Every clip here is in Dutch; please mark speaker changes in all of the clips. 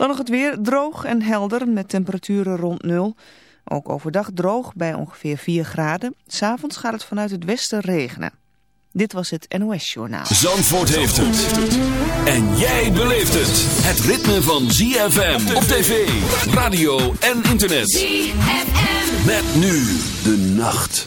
Speaker 1: Dan nog het weer droog en helder met temperaturen rond nul. Ook overdag droog bij ongeveer 4 graden. S'avonds gaat het vanuit het westen regenen. Dit was het NOS Journaal.
Speaker 2: Zandvoort heeft het. En jij beleeft het. Het ritme van ZFM op tv, radio en internet. ZFM. Met nu de nacht.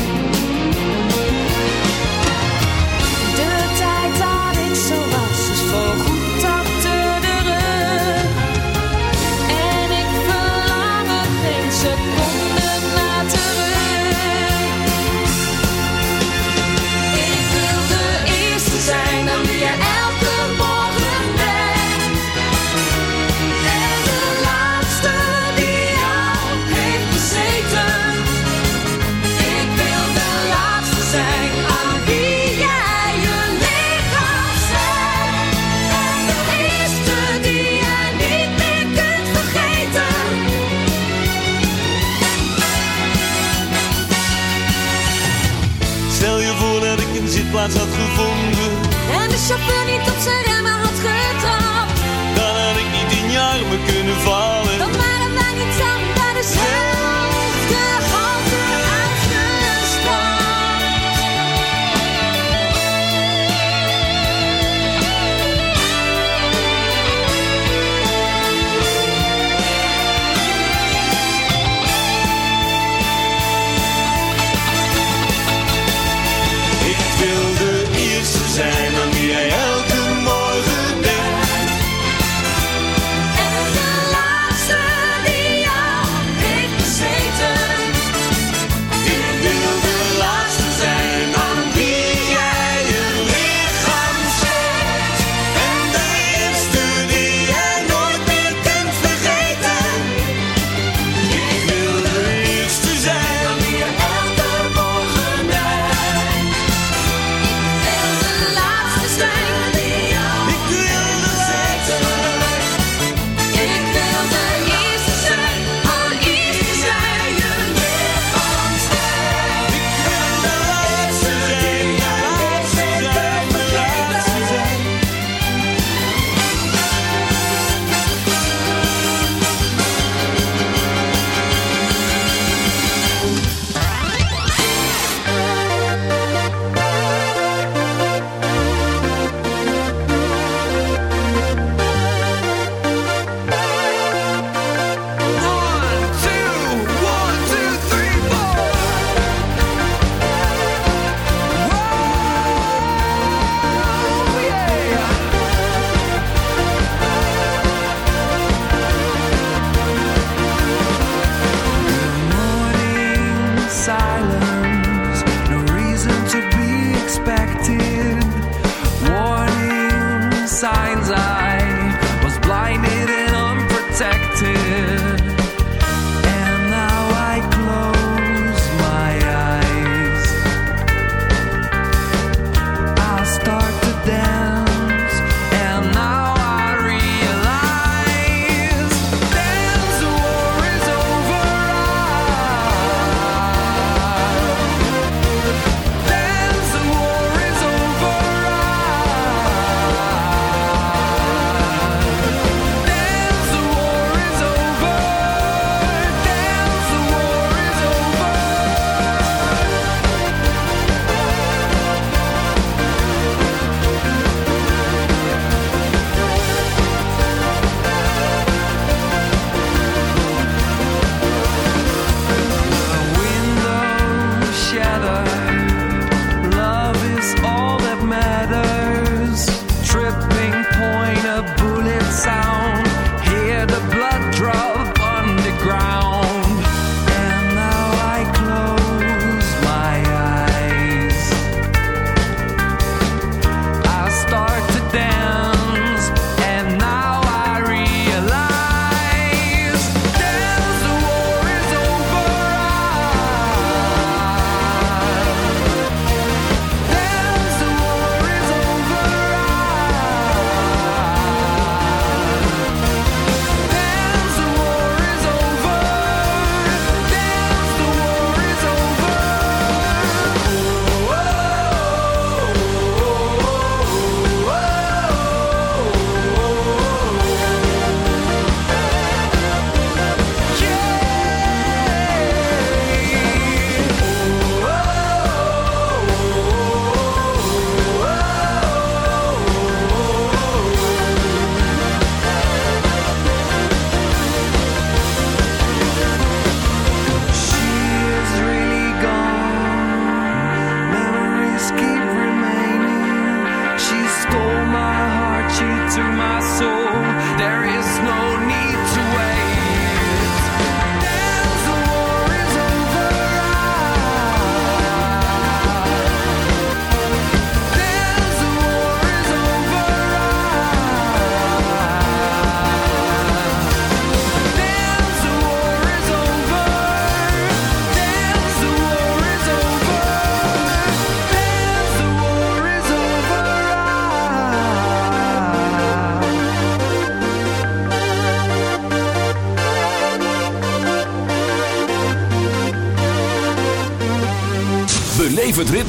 Speaker 3: geen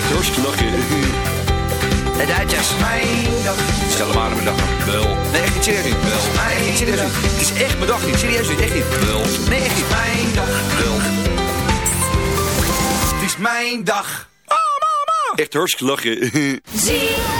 Speaker 4: Echt hartstikke lachen.
Speaker 5: De Duitsers.
Speaker 6: Mijn dag.
Speaker 7: Stel hem aan mijn dag. Wel.
Speaker 6: Nee, echt niet serieus niet.
Speaker 7: Wel.
Speaker 6: Nee, niet serieus niet. Het is echt mijn dag niet. Serieus niet. Echt niet.
Speaker 7: Wel.
Speaker 6: Nee, echt niet. Mijn dag.
Speaker 7: Wel.
Speaker 6: Het is mijn dag.
Speaker 4: Echt hartstikke lachen.
Speaker 8: ZFM.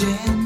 Speaker 2: imagine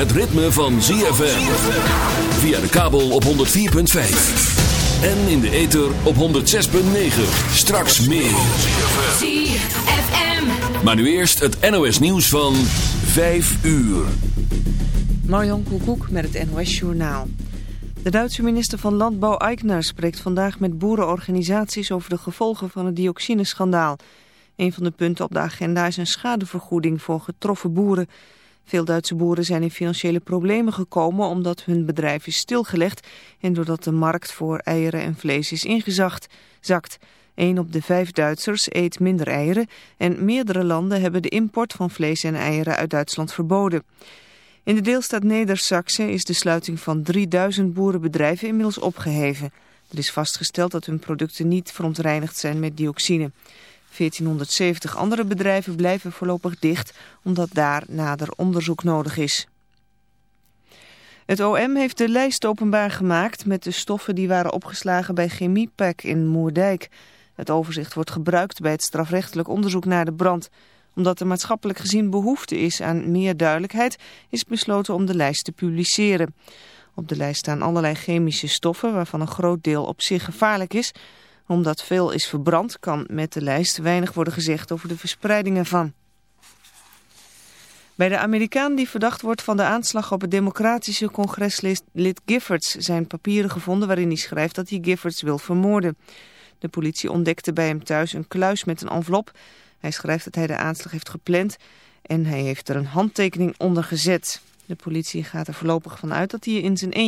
Speaker 2: het ritme van ZFM. Via de kabel op 104.5. En in de ether op 106.9. Straks meer.
Speaker 3: ZFM.
Speaker 2: Maar nu eerst het NOS nieuws van 5 uur.
Speaker 1: Marjon Koekoek met het NOS Journaal. De Duitse minister van Landbouw Eichner spreekt vandaag met boerenorganisaties over de gevolgen van het dioxineschandaal. Een van de punten op de agenda is een schadevergoeding voor getroffen boeren. Veel Duitse boeren zijn in financiële problemen gekomen omdat hun bedrijf is stilgelegd en doordat de markt voor eieren en vlees is ingezakt. Zakt. Een op de vijf Duitsers eet minder eieren en meerdere landen hebben de import van vlees en eieren uit Duitsland verboden. In de deelstaat Neder-Saxe is de sluiting van 3000 boerenbedrijven inmiddels opgeheven. Er is vastgesteld dat hun producten niet verontreinigd zijn met dioxine. 1470 andere bedrijven blijven voorlopig dicht omdat daar nader onderzoek nodig is. Het OM heeft de lijst openbaar gemaakt met de stoffen die waren opgeslagen bij Chemiepak in Moerdijk. Het overzicht wordt gebruikt bij het strafrechtelijk onderzoek naar de brand. Omdat er maatschappelijk gezien behoefte is aan meer duidelijkheid, is besloten om de lijst te publiceren. Op de lijst staan allerlei chemische stoffen waarvan een groot deel op zich gevaarlijk is. Omdat veel is verbrand kan met de lijst weinig worden gezegd over de verspreiding ervan. Bij de Amerikaan die verdacht wordt van de aanslag op het democratische congreslid Giffords zijn papieren gevonden waarin hij schrijft dat hij Giffords wil vermoorden. De politie ontdekte bij hem thuis een kluis met een envelop. Hij schrijft dat hij de aanslag heeft gepland en hij heeft er een handtekening onder gezet. De politie gaat er voorlopig van uit dat hij in zijn eentje